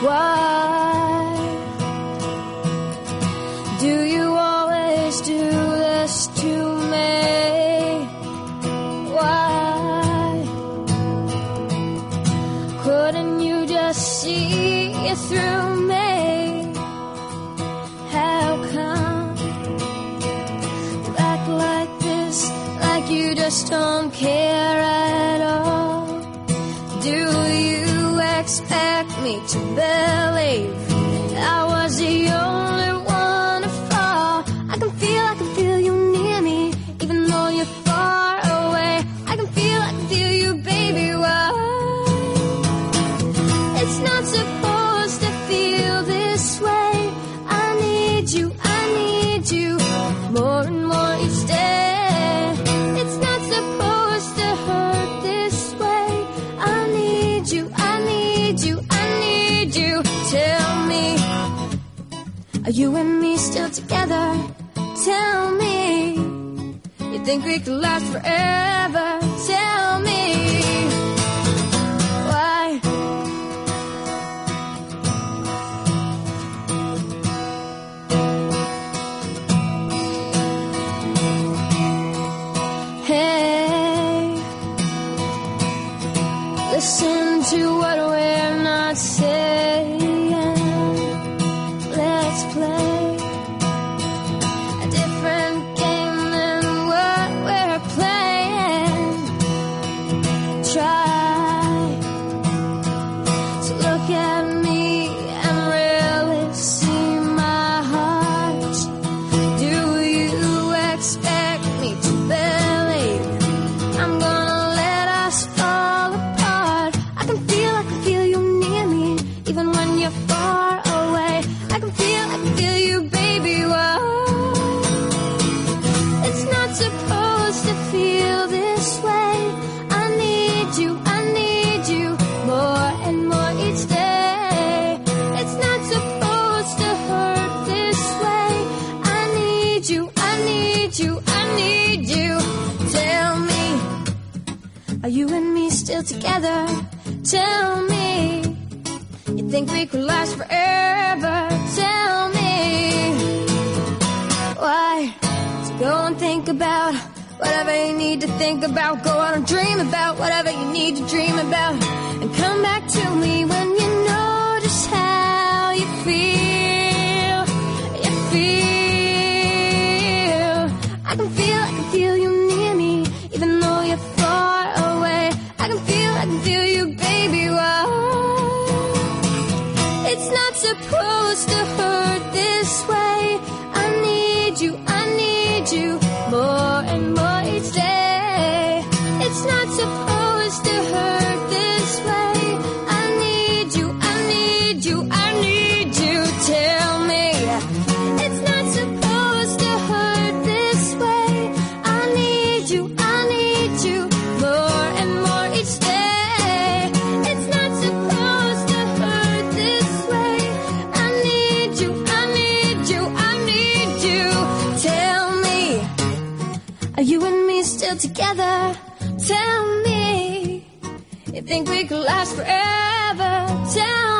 Why do you always do this to me? Why couldn't you just see it through me? How come you act like this, like you just don't care at all? Do you? expect me to believe. You and me still together. Tell me, you think we could last forever? Tell me why. Hey, listen to what we're not saying. you, I need you, I need you. Tell me, are you and me still together? Tell me, you think we could last forever? Tell me, why so go and think about whatever you need to think about? Go out and dream about whatever you need to dream about, and come. supposed to still together. Tell me, you think we could last forever? Tell